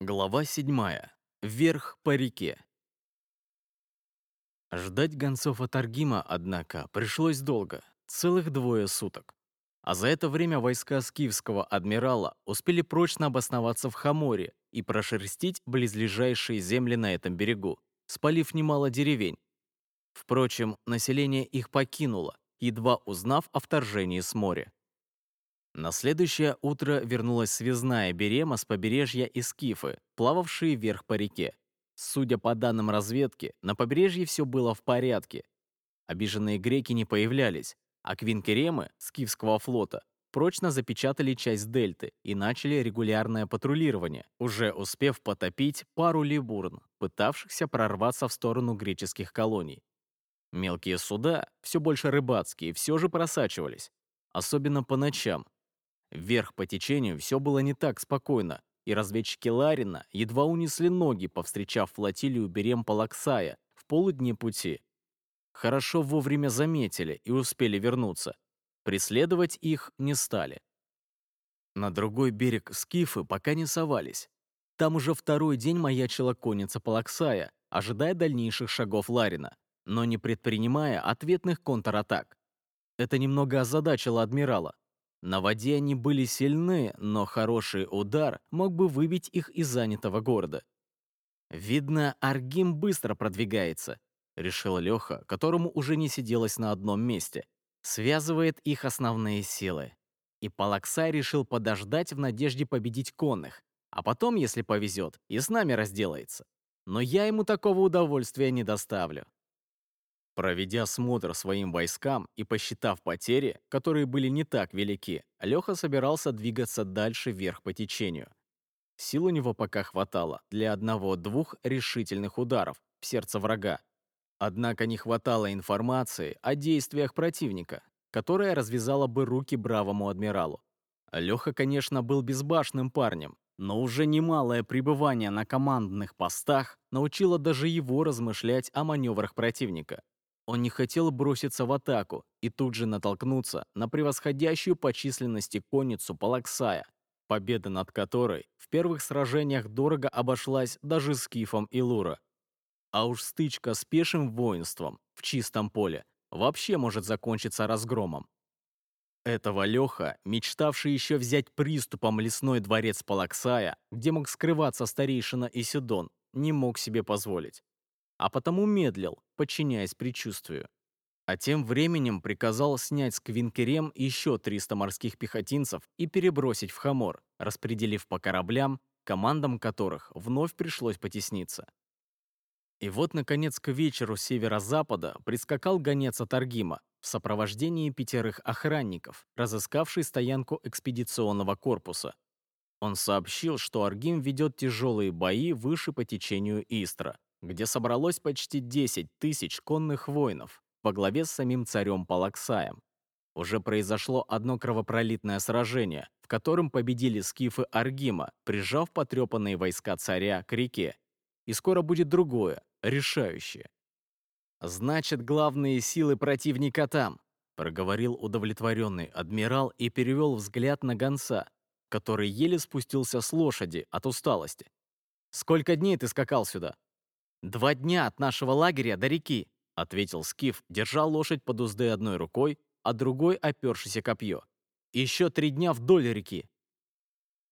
Глава 7. Вверх по реке. Ждать гонцов от Аргима, однако, пришлось долго, целых двое суток. А за это время войска скифского адмирала успели прочно обосноваться в Хаморе и прошерстить близлежащие земли на этом берегу, спалив немало деревень. Впрочем, население их покинуло, едва узнав о вторжении с моря. На следующее утро вернулась связная Берема с побережья Искифы, плававшие вверх по реке. Судя по данным разведки, на побережье все было в порядке. Обиженные греки не появлялись, а квинкеремы скифского флота прочно запечатали часть дельты и начали регулярное патрулирование, уже успев потопить пару либурн, пытавшихся прорваться в сторону греческих колоний. Мелкие суда, все больше рыбацкие, все же просачивались, особенно по ночам, Вверх по течению все было не так спокойно, и разведчики Ларина едва унесли ноги, повстречав флотилию Берем-Палаксая в полудне пути. Хорошо вовремя заметили и успели вернуться. Преследовать их не стали. На другой берег Скифы пока не совались. Там уже второй день маячила конница Палаксая, ожидая дальнейших шагов Ларина, но не предпринимая ответных контратак. Это немного озадачило адмирала, на воде они были сильны, но хороший удар мог бы выбить их из занятого города. «Видно, Аргим быстро продвигается», — решил Леха, которому уже не сиделось на одном месте. Связывает их основные силы. И Палаксай решил подождать в надежде победить конных, а потом, если повезет, и с нами разделается. Но я ему такого удовольствия не доставлю. Проведя смотр своим войскам и посчитав потери, которые были не так велики, Леха собирался двигаться дальше вверх по течению. Сил у него пока хватало для одного-двух решительных ударов в сердце врага. Однако не хватало информации о действиях противника, которая развязала бы руки бравому адмиралу. Леха, конечно, был безбашенным парнем, но уже немалое пребывание на командных постах научило даже его размышлять о маневрах противника. Он не хотел броситься в атаку и тут же натолкнуться на превосходящую по численности конницу Палаксая, победа над которой в первых сражениях дорого обошлась даже скифом и Лура. А уж стычка с пешим воинством в чистом поле вообще может закончиться разгромом. Этого Леха, мечтавший еще взять приступом лесной дворец Палаксая, где мог скрываться старейшина Исидон, не мог себе позволить а потому медлил, подчиняясь предчувствию. А тем временем приказал снять с Квинкерем еще 300 морских пехотинцев и перебросить в Хамор, распределив по кораблям, командам которых вновь пришлось потесниться. И вот, наконец, к вечеру северо-запада прискакал гонец от Аргима в сопровождении пятерых охранников, разыскавший стоянку экспедиционного корпуса. Он сообщил, что Аргим ведет тяжелые бои выше по течению Истра, где собралось почти 10 тысяч конных воинов во главе с самим царем Палаксаем. Уже произошло одно кровопролитное сражение, в котором победили скифы Аргима, прижав потрепанные войска царя к реке. И скоро будет другое, решающее. «Значит, главные силы противника там», проговорил удовлетворенный адмирал и перевел взгляд на гонца, который еле спустился с лошади от усталости. «Сколько дней ты скакал сюда?» «Два дня от нашего лагеря до реки», — ответил Скиф, держа лошадь под узды одной рукой, а другой опершийся копье. «Еще три дня вдоль реки».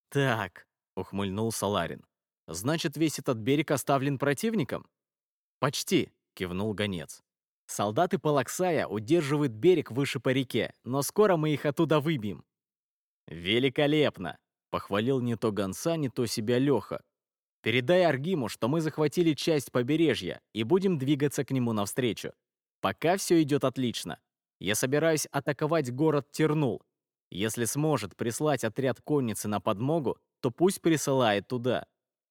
«Так», — ухмыльнулся Ларин. «Значит, весь этот берег оставлен противником?» «Почти», — кивнул гонец. «Солдаты Палаксая удерживают берег выше по реке, но скоро мы их оттуда выбьем». «Великолепно!» — похвалил не то гонца, не то себя Леха, Передай Аргиму, что мы захватили часть побережья и будем двигаться к нему навстречу. Пока все идет отлично. Я собираюсь атаковать город Тернул. Если сможет прислать отряд конницы на подмогу, то пусть присылает туда.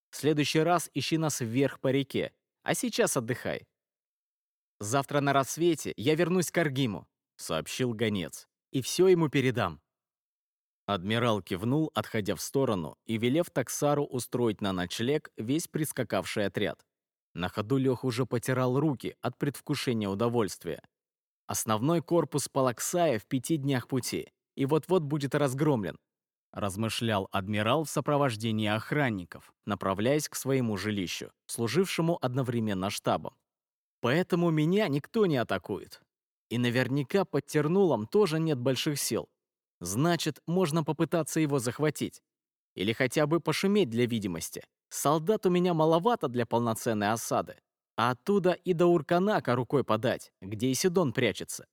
В следующий раз ищи нас вверх по реке, а сейчас отдыхай. Завтра на рассвете я вернусь к Аргиму, сообщил гонец, и все ему передам. Адмирал кивнул, отходя в сторону, и велев таксару устроить на ночлег весь прискакавший отряд. На ходу Лех уже потирал руки от предвкушения удовольствия. Основной корпус Палаксая в пяти днях пути, и вот-вот будет разгромлен. размышлял адмирал в сопровождении охранников, направляясь к своему жилищу, служившему одновременно штабом. Поэтому меня никто не атакует. И наверняка под Тернулом тоже нет больших сил. Значит, можно попытаться его захватить. Или хотя бы пошуметь для видимости. Солдат у меня маловато для полноценной осады. А оттуда и до Урканака рукой подать, где Исидон прячется.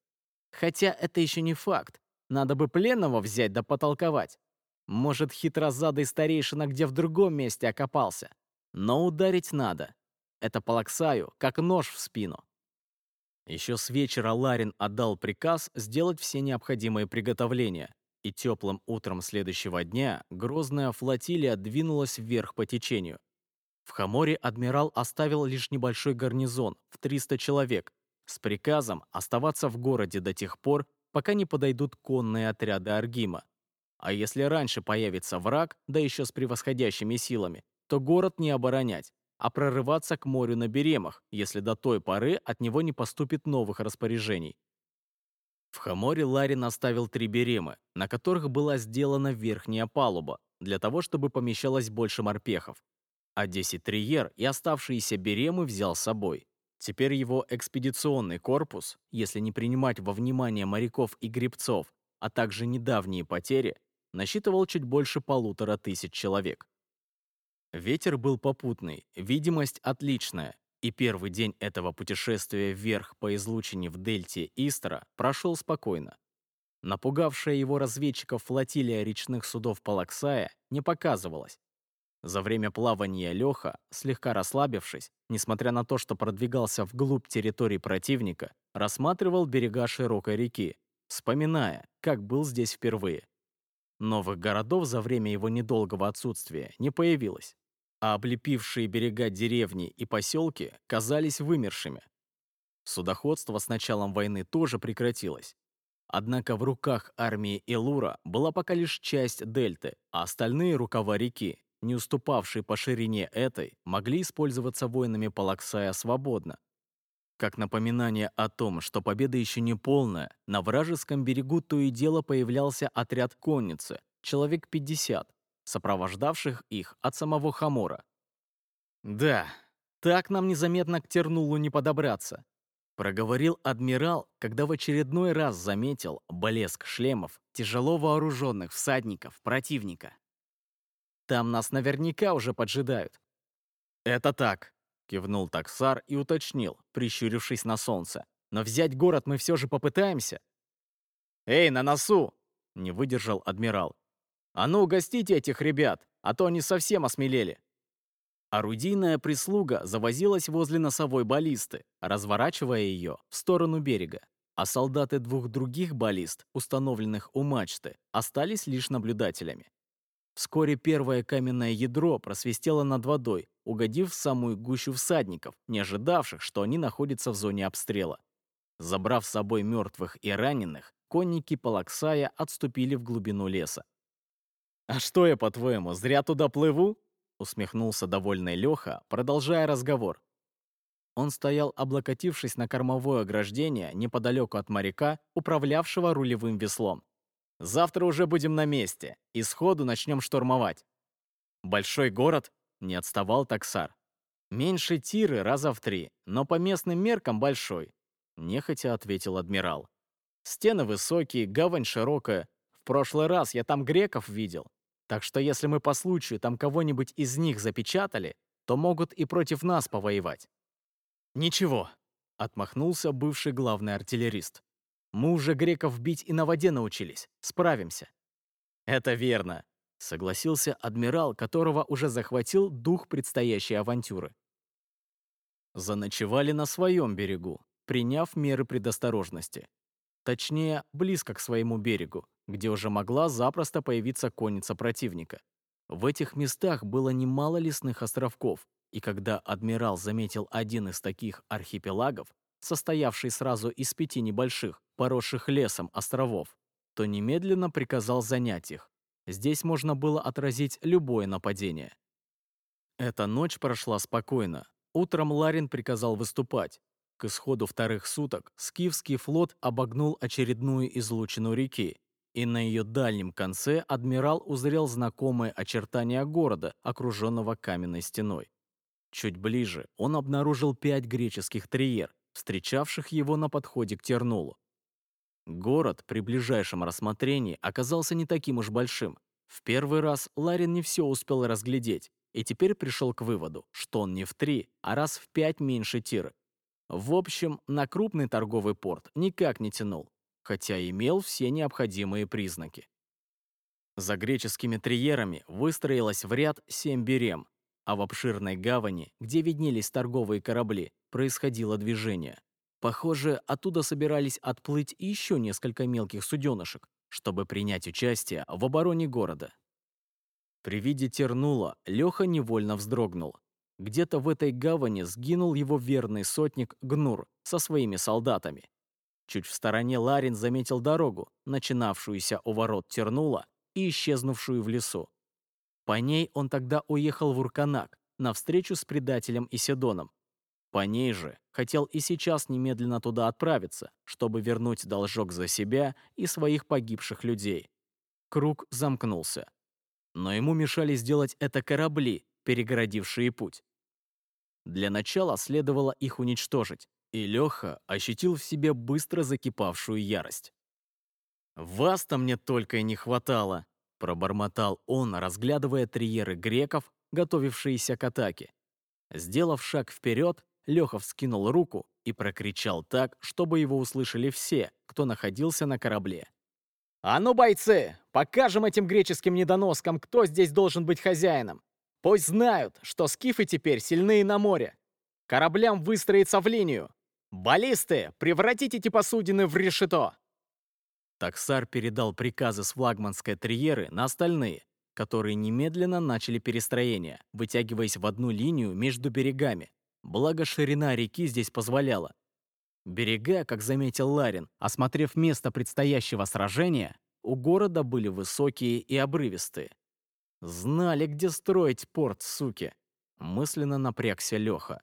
Хотя это еще не факт. Надо бы пленного взять да потолковать. Может, хитрозадый старейшина где в другом месте окопался. Но ударить надо. Это Палаксаю, как нож в спину. Еще с вечера Ларин отдал приказ сделать все необходимые приготовления, и теплым утром следующего дня грозная флотилия двинулась вверх по течению. В Хаморе адмирал оставил лишь небольшой гарнизон в 300 человек с приказом оставаться в городе до тех пор, пока не подойдут конные отряды Аргима. А если раньше появится враг, да еще с превосходящими силами, то город не оборонять, а прорываться к морю на Беремах, если до той поры от него не поступит новых распоряжений. В Хаморе Ларин оставил три беремы, на которых была сделана верхняя палуба, для того, чтобы помещалось больше морпехов. А 10 триер и оставшиеся беремы взял с собой. Теперь его экспедиционный корпус, если не принимать во внимание моряков и гребцов, а также недавние потери, насчитывал чуть больше полутора тысяч человек. Ветер был попутный, видимость отличная, и первый день этого путешествия вверх по излучине в дельте Истера прошел спокойно. Напугавшая его разведчиков флотилия речных судов Палаксая не показывалась. За время плавания Леха, слегка расслабившись, несмотря на то, что продвигался вглубь территории противника, рассматривал берега широкой реки, вспоминая, как был здесь впервые. Новых городов за время его недолгого отсутствия не появилось а облепившие берега деревни и поселки казались вымершими. Судоходство с началом войны тоже прекратилось. Однако в руках армии Элура была пока лишь часть дельты, а остальные рукава реки, не уступавшие по ширине этой, могли использоваться воинами Палаксая свободно. Как напоминание о том, что победа еще не полная, на вражеском берегу то и дело появлялся отряд конницы, человек 50, сопровождавших их от самого Хамора. «Да, так нам незаметно к Тернулу не подобраться», проговорил адмирал, когда в очередной раз заметил блеск шлемов тяжело вооруженных всадников противника. «Там нас наверняка уже поджидают». «Это так», — кивнул таксар и уточнил, прищурившись на солнце. «Но взять город мы все же попытаемся». «Эй, на носу!» — не выдержал адмирал. «А ну, угостите этих ребят, а то они совсем осмелели». Орудийная прислуга завозилась возле носовой баллисты, разворачивая ее в сторону берега, а солдаты двух других баллист, установленных у мачты, остались лишь наблюдателями. Вскоре первое каменное ядро просвистело над водой, угодив в самую гущу всадников, не ожидавших, что они находятся в зоне обстрела. Забрав с собой мертвых и раненых, конники Палаксая отступили в глубину леса. «А что я, по-твоему, зря туда плыву?» усмехнулся довольный Леха, продолжая разговор. Он стоял, облокотившись на кормовое ограждение неподалеку от моряка, управлявшего рулевым веслом. «Завтра уже будем на месте, и сходу начнем штурмовать». «Большой город?» — не отставал таксар. «Меньше тиры раза в три, но по местным меркам большой», — нехотя ответил адмирал. «Стены высокие, гавань широкая. В прошлый раз я там греков видел. Так что если мы по случаю там кого-нибудь из них запечатали, то могут и против нас повоевать. Ничего, отмахнулся бывший главный артиллерист. Мы уже греков бить и на воде научились. Справимся. Это верно, согласился адмирал, которого уже захватил дух предстоящей авантюры. Заночевали на своем берегу, приняв меры предосторожности. Точнее, близко к своему берегу, где уже могла запросто появиться конница противника. В этих местах было немало лесных островков, и когда адмирал заметил один из таких архипелагов, состоявший сразу из пяти небольших, поросших лесом островов, то немедленно приказал занять их. Здесь можно было отразить любое нападение. Эта ночь прошла спокойно. Утром Ларин приказал выступать. К исходу вторых суток скифский флот обогнул очередную излучину реки и на ее дальнем конце адмирал узрел знакомые очертания города, окруженного каменной стеной. Чуть ближе он обнаружил пять греческих триер, встречавших его на подходе к Тернулу. Город при ближайшем рассмотрении оказался не таким уж большим. В первый раз Ларин не все успел разглядеть, и теперь пришел к выводу, что он не в три, а раз в пять меньше Тиры. В общем, на крупный торговый порт никак не тянул, хотя имел все необходимые признаки. За греческими триерами выстроилось в ряд семь берем, а в обширной гавани, где виднелись торговые корабли, происходило движение. Похоже, оттуда собирались отплыть еще несколько мелких суденышек, чтобы принять участие в обороне города. При виде Тернула Леха невольно вздрогнул. Где-то в этой гавани сгинул его верный сотник Гнур со своими солдатами. Чуть в стороне Ларин заметил дорогу, начинавшуюся у ворот Тернула и исчезнувшую в лесу. По ней он тогда уехал в Урканак, на встречу с предателем Исидоном. По ней же хотел и сейчас немедленно туда отправиться, чтобы вернуть должок за себя и своих погибших людей. Круг замкнулся. Но ему мешали сделать это корабли, перегородившие путь. Для начала следовало их уничтожить, и Леха ощутил в себе быстро закипавшую ярость. «Вас-то мне только и не хватало!» Пробормотал он, разглядывая триеры греков, готовившиеся к атаке. Сделав шаг вперед, Леха вскинул руку и прокричал так, чтобы его услышали все, кто находился на корабле. «А ну, бойцы, покажем этим греческим недоноскам, кто здесь должен быть хозяином! Пусть знают, что скифы теперь сильные на море! Кораблям выстроиться в линию! Баллисты, превратите эти посудины в решето!» Таксар передал приказы с флагманской триеры на остальные, которые немедленно начали перестроение, вытягиваясь в одну линию между берегами. Благо ширина реки здесь позволяла. Берега, как заметил Ларин, осмотрев место предстоящего сражения, у города были высокие и обрывистые. Знали, где строить порт, суки. Мысленно напрягся Леха.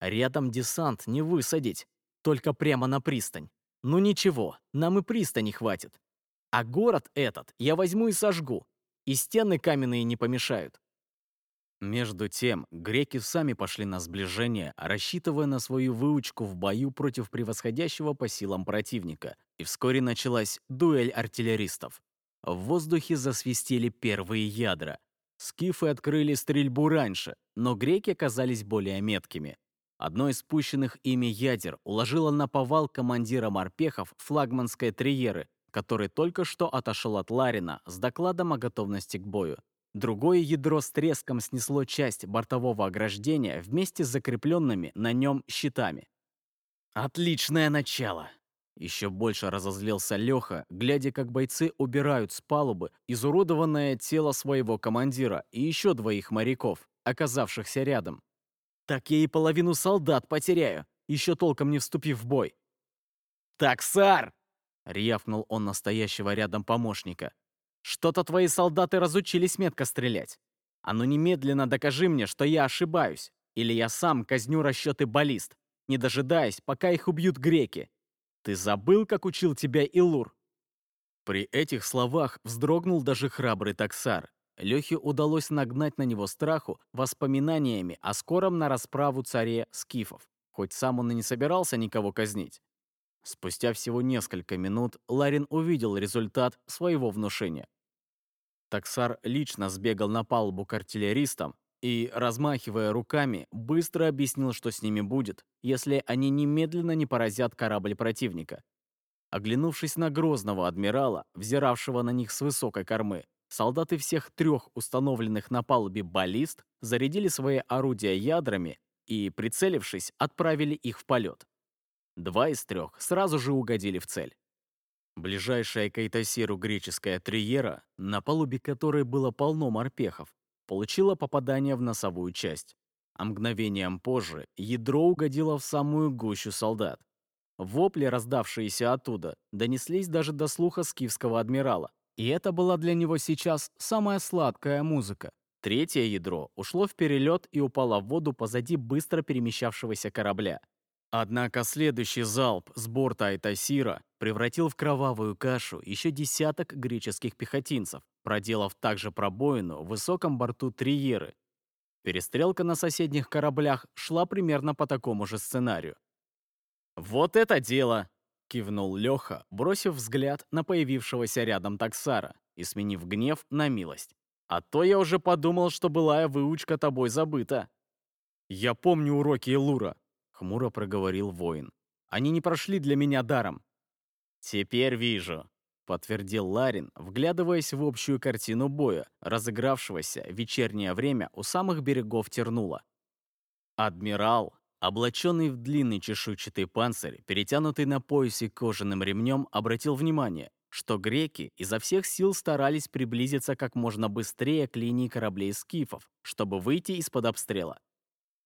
Рядом десант не высадить, только прямо на пристань. Ну ничего, нам и пристани хватит. А город этот я возьму и сожгу. И стены каменные не помешают. Между тем, греки сами пошли на сближение, рассчитывая на свою выучку в бою против превосходящего по силам противника. И вскоре началась дуэль артиллеристов. В воздухе засвистели первые ядра. Скифы открыли стрельбу раньше, но греки оказались более меткими. Одно из спущенных ими ядер уложило на повал командира морпехов флагманской триеры, который только что отошел от Ларина с докладом о готовности к бою. Другое ядро с треском снесло часть бортового ограждения вместе с закрепленными на нем щитами. «Отличное начало!» Еще больше разозлился Леха, глядя, как бойцы убирают с палубы изуродованное тело своего командира и еще двоих моряков, оказавшихся рядом. Так я и половину солдат потеряю, еще толком не вступив в бой. «Таксар!» — рявкнул он настоящего рядом помощника. «Что-то твои солдаты разучились метко стрелять. А ну немедленно докажи мне, что я ошибаюсь, или я сам казню расчеты баллист, не дожидаясь, пока их убьют греки. Ты забыл, как учил тебя Илур?» При этих словах вздрогнул даже храбрый таксар, Лехе удалось нагнать на него страху воспоминаниями о скором на расправу царе скифов, хоть сам он и не собирался никого казнить. Спустя всего несколько минут Ларин увидел результат своего внушения. Таксар лично сбегал на палубу к артиллеристам и, размахивая руками, быстро объяснил, что с ними будет, если они немедленно не поразят корабль противника. Оглянувшись на грозного адмирала, взиравшего на них с высокой кормы, солдаты всех трех установленных на палубе баллист зарядили свои орудия ядрами и, прицелившись, отправили их в полет. Два из трех сразу же угодили в цель. Ближайшая к Айтасиру греческая триера, на палубе которой было полно морпехов, получила попадание в носовую часть, а мгновением позже ядро угодило в самую гущу солдат. Вопли, раздавшиеся оттуда, донеслись даже до слуха скифского адмирала, и это была для него сейчас самая сладкая музыка. Третье ядро ушло в перелет и упало в воду позади быстро перемещавшегося корабля. Однако следующий залп с борта Айтасира превратил в кровавую кашу еще десяток греческих пехотинцев, проделав также пробоину в высоком борту Триеры. Перестрелка на соседних кораблях шла примерно по такому же сценарию. «Вот это дело!» — кивнул Леха, бросив взгляд на появившегося рядом таксара и сменив гнев на милость. «А то я уже подумал, что былая выучка тобой забыта». «Я помню уроки Элура», — хмуро проговорил воин. «Они не прошли для меня даром». «Теперь вижу», — подтвердил Ларин, вглядываясь в общую картину боя, разыгравшегося в вечернее время у самых берегов Тернула. Адмирал, облаченный в длинный чешуйчатый панцирь, перетянутый на поясе кожаным ремнем, обратил внимание, что греки изо всех сил старались приблизиться как можно быстрее к линии кораблей скифов, чтобы выйти из-под обстрела.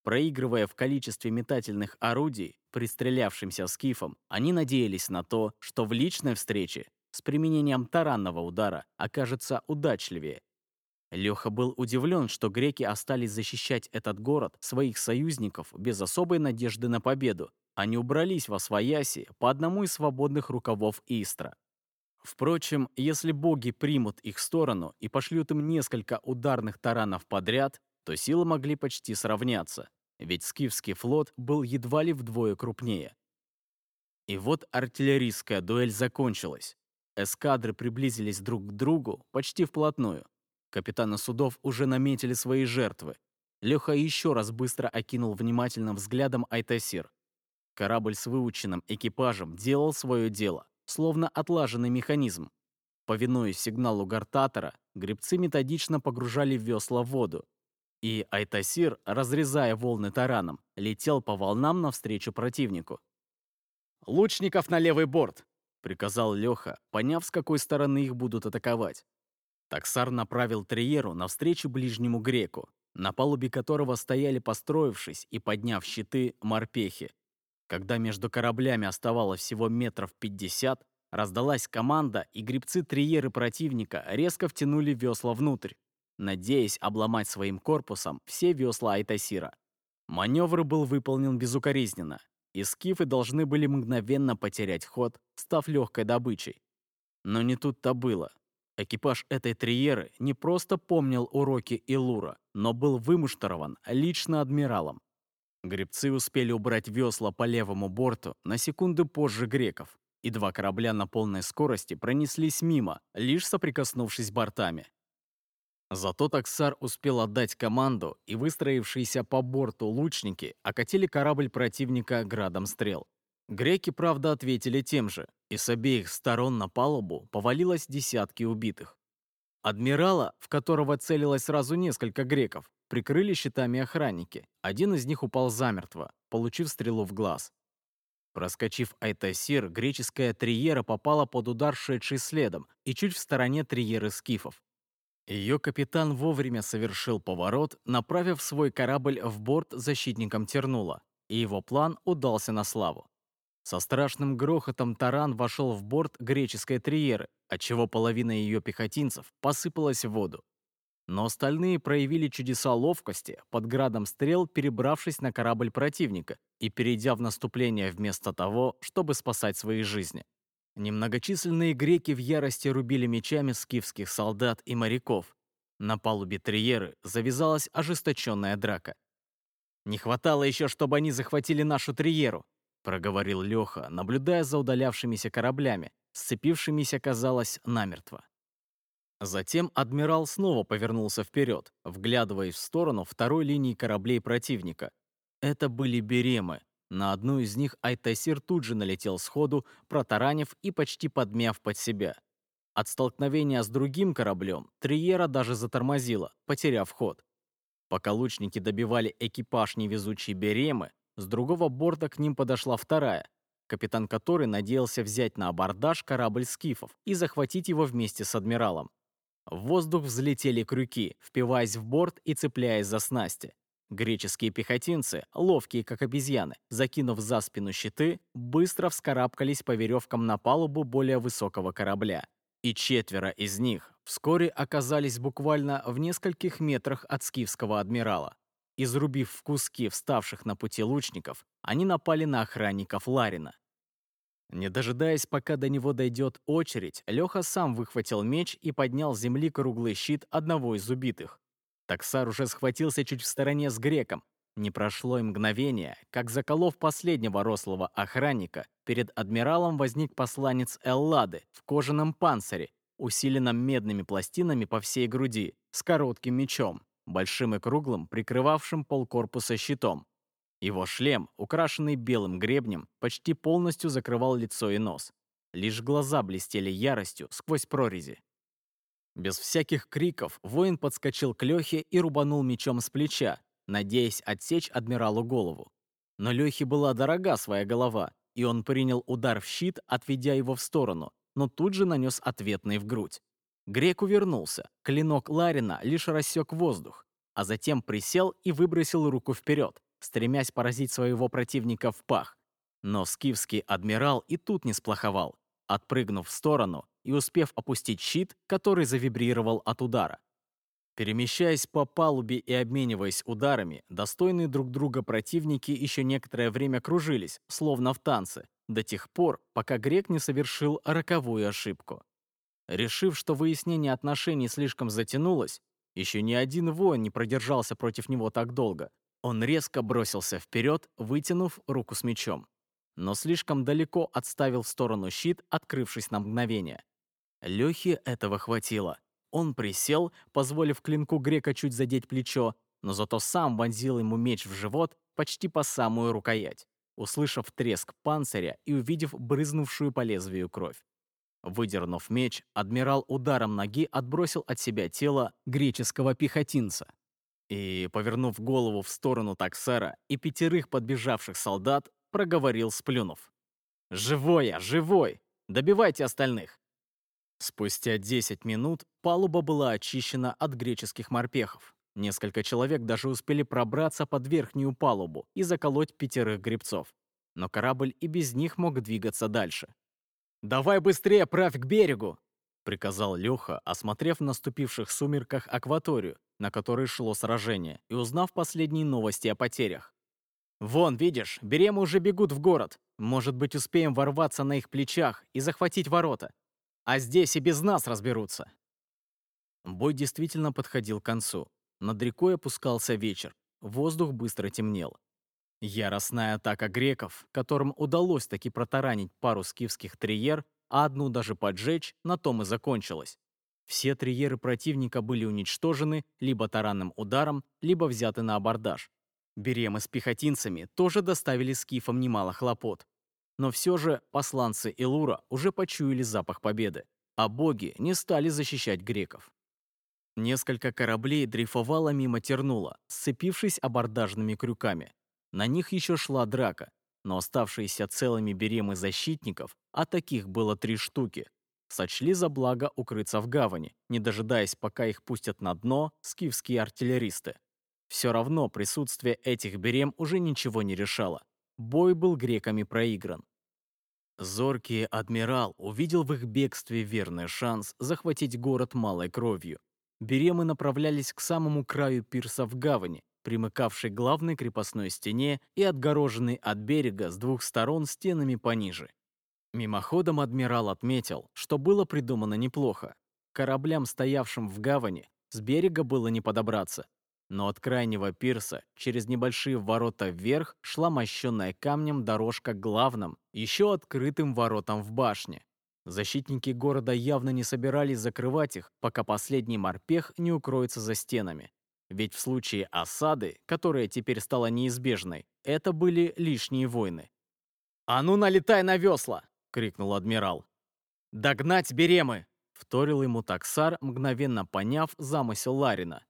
Проигрывая в количестве метательных орудий, пристрелявшимся скифам, они надеялись на то, что в личной встрече с применением таранного удара окажется удачливее. Леха был удивлен, что греки остались защищать этот город, своих союзников, без особой надежды на победу. Они убрались во свояси по одному из свободных рукавов Истра. Впрочем, если боги примут их сторону и пошлют им несколько ударных таранов подряд, то силы могли почти сравняться ведь скифский флот был едва ли вдвое крупнее. И вот артиллерийская дуэль закончилась. Эскадры приблизились друг к другу почти вплотную. Капитаны судов уже наметили свои жертвы. Леха еще раз быстро окинул внимательным взглядом Айтасир. Корабль с выученным экипажем делал свое дело, словно отлаженный механизм. Повинуясь сигналу гартатора, гребцы методично погружали весла в воду, и Айтасир, разрезая волны тараном, летел по волнам навстречу противнику. «Лучников на левый борт!» — приказал Леха, поняв, с какой стороны их будут атаковать. Таксар направил Триеру навстречу ближнему греку, на палубе которого стояли, построившись и подняв щиты, морпехи. Когда между кораблями оставалось всего метров пятьдесят, раздалась команда, и гребцы Триеры противника резко втянули весла внутрь надеясь обломать своим корпусом все весла Айтасира. Маневр был выполнен безукоризненно, и скифы должны были мгновенно потерять ход, став легкой добычей. Но не тут-то было. Экипаж этой триеры не просто помнил уроки Илура, но был вымуштрован лично адмиралом. Гребцы успели убрать весла по левому борту на секунды позже греков, и два корабля на полной скорости пронеслись мимо, лишь соприкоснувшись бортами. Зато таксар успел отдать команду, и выстроившиеся по борту лучники окатили корабль противника градом стрел. Греки, правда, ответили тем же, и с обеих сторон на палубу повалилось десятки убитых. Адмирала, в которого целилось сразу несколько греков, прикрыли щитами охранники. Один из них упал замертво, получив стрелу в глаз. Проскочив Айтасир, греческая триера попала под удар, шедший следом, и чуть в стороне триеры скифов. Ее капитан вовремя совершил поворот, направив свой корабль в борт защитником Тернула, и его план удался на славу. Со страшным грохотом таран вошел в борт греческой триеры, отчего половина ее пехотинцев посыпалась в воду. Но остальные проявили чудеса ловкости, под градом стрел перебравшись на корабль противника и перейдя в наступление вместо того, чтобы спасать свои жизни. Немногочисленные греки в ярости рубили мечами скифских солдат и моряков. На палубе Триеры завязалась ожесточенная драка. «Не хватало еще, чтобы они захватили нашу Триеру», проговорил Леха, наблюдая за удалявшимися кораблями, сцепившимися, казалось, намертво. Затем адмирал снова повернулся вперед, вглядываясь в сторону второй линии кораблей противника. Это были беремы, на одну из них Айтасир тут же налетел сходу, протаранив и почти подмяв под себя. От столкновения с другим кораблем Триера даже затормозила, потеряв ход. Пока лучники добивали экипаж невезучей Беремы, с другого борта к ним подошла вторая, капитан которой надеялся взять на абордаж корабль скифов и захватить его вместе с адмиралом. В воздух взлетели крюки, впиваясь в борт и цепляясь за снасти. Греческие пехотинцы, ловкие как обезьяны, закинув за спину щиты, быстро вскарабкались по веревкам на палубу более высокого корабля. И четверо из них вскоре оказались буквально в нескольких метрах от скифского адмирала. Изрубив в куски вставших на пути лучников, они напали на охранников Ларина. Не дожидаясь, пока до него дойдет очередь, Леха сам выхватил меч и поднял с земли круглый щит одного из убитых. Таксар уже схватился чуть в стороне с греком. Не прошло и мгновение, как заколов последнего рослого охранника, перед адмиралом возник посланец Эллады в кожаном панцире, усиленном медными пластинами по всей груди, с коротким мечом, большим и круглым, прикрывавшим полкорпуса щитом. Его шлем, украшенный белым гребнем, почти полностью закрывал лицо и нос. Лишь глаза блестели яростью сквозь прорези. Без всяких криков воин подскочил к Лехе и рубанул мечом с плеча, надеясь отсечь адмиралу голову. Но Лехе была дорога своя голова, и он принял удар в щит, отведя его в сторону, но тут же нанес ответный в грудь. Грек увернулся, клинок Ларина лишь рассек воздух, а затем присел и выбросил руку вперед, стремясь поразить своего противника в пах. Но скифский адмирал и тут не сплоховал, отпрыгнув в сторону и успев опустить щит, который завибрировал от удара. Перемещаясь по палубе и обмениваясь ударами, достойные друг друга противники еще некоторое время кружились, словно в танце, до тех пор, пока грек не совершил роковую ошибку. Решив, что выяснение отношений слишком затянулось, еще ни один воин не продержался против него так долго, он резко бросился вперед, вытянув руку с мечом. Но слишком далеко отставил в сторону щит, открывшись на мгновение. Лехе этого хватило. Он присел, позволив клинку грека чуть задеть плечо, но зато сам вонзил ему меч в живот почти по самую рукоять, услышав треск панциря и увидев брызнувшую по лезвию кровь. Выдернув меч, адмирал ударом ноги отбросил от себя тело греческого пехотинца, и, повернув голову в сторону таксера и пятерых подбежавших солдат, проговорил, сплюнув. «Живой я, живой! Добивайте остальных!» Спустя 10 минут палуба была очищена от греческих морпехов. Несколько человек даже успели пробраться под верхнюю палубу и заколоть пятерых гребцов. Но корабль и без них мог двигаться дальше. «Давай быстрее правь к берегу!» — приказал Леха, осмотрев в наступивших сумерках акваторию на которой шло сражение, и узнав последние новости о потерях. «Вон, видишь, беремы уже бегут в город. Может быть, успеем ворваться на их плечах и захватить ворота. А здесь и без нас разберутся». Бой действительно подходил к концу. Над рекой опускался вечер. Воздух быстро темнел. Яростная атака греков, которым удалось таки протаранить пару скифских триер, а одну даже поджечь, на том и закончилась. Все триеры противника были уничтожены либо таранным ударом, либо взяты на абордаж. Беремы с пехотинцами тоже доставили скифам немало хлопот. Но все же посланцы Илура уже почуяли запах победы, а боги не стали защищать греков. Несколько кораблей дрейфовало мимо Тернула, сцепившись абордажными крюками. На них еще шла драка, но оставшиеся целыми беремы защитников, а таких было три штуки, сочли за благо укрыться в гавани, не дожидаясь, пока их пустят на дно скифские артиллеристы. Все равно присутствие этих берем уже ничего не решало. Бой был греками проигран. Зоркий адмирал увидел в их бегстве верный шанс захватить город малой кровью. Беремы направлялись к самому краю пирса в гавани, примыкавшей к главной крепостной стене и отгороженной от берега с двух сторон стенами пониже. Мимоходом адмирал отметил, что было придумано неплохо. Кораблям, стоявшим в гавани, с берега было не подобраться. Но от крайнего пирса через небольшие ворота вверх шла мощенная камнем дорожка к главным, еще открытым воротам в башне. Защитники города явно не собирались закрывать их, пока последний морпех не укроется за стенами. Ведь в случае осады, которая теперь стала неизбежной, это были лишние войны. «А ну налетай на весла!» — крикнул адмирал. «Догнать беремы!» — вторил ему таксар, мгновенно поняв замысел Ларина.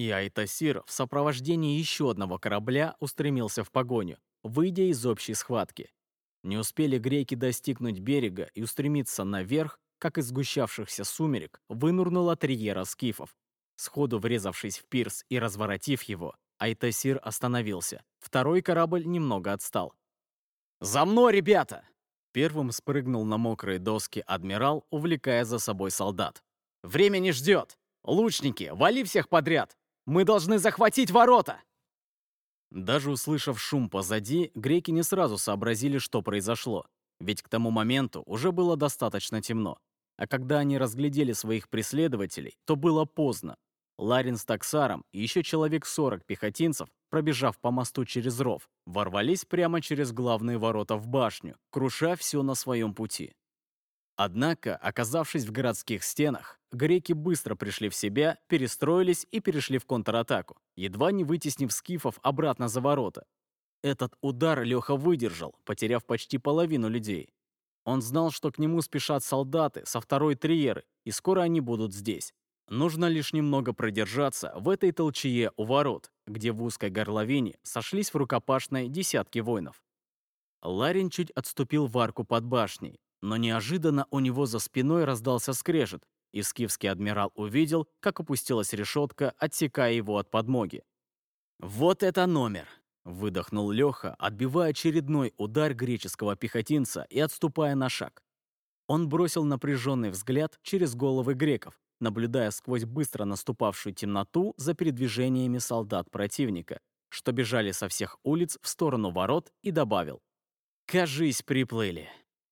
И Айтасир в сопровождении еще одного корабля устремился в погоню, выйдя из общей схватки. Не успели греки достигнуть берега и устремиться наверх, как из сгущавшихся сумерек вынурнула триера скифов. Сходу врезавшись в пирс и разворотив его, Айтасир остановился. Второй корабль немного отстал. «За мной, ребята!» Первым спрыгнул на мокрые доски адмирал, увлекая за собой солдат. «Время не ждет! Лучники, вали всех подряд! Мы должны захватить ворота!» Даже услышав шум позади, греки не сразу сообразили, что произошло. Ведь к тому моменту уже было достаточно темно. А когда они разглядели своих преследователей, то было поздно. Ларин с таксаром и еще человек 40 пехотинцев, пробежав по мосту через ров, ворвались прямо через главные ворота в башню, круша все на своем пути. Однако, оказавшись в городских стенах, греки быстро пришли в себя, перестроились и перешли в контратаку, едва не вытеснив скифов обратно за ворота. Этот удар Леха выдержал, потеряв почти половину людей. Он знал, что к нему спешат солдаты со второй триеры, и скоро они будут здесь. Нужно лишь немного продержаться в этой толчее у ворот, где в узкой горловине сошлись в рукопашной десятки воинов. Ларин чуть отступил в арку под башней, но неожиданно у него за спиной раздался скрежет, и скифский адмирал увидел, как опустилась решетка, отсекая его от подмоги. «Вот это номер!» — выдохнул Леха, отбивая очередной удар греческого пехотинца и отступая на шаг. Он бросил напряженный взгляд через головы греков, наблюдая сквозь быстро наступавшую темноту за передвижениями солдат противника, что бежали со всех улиц в сторону ворот, и добавил. «Кажись, приплыли».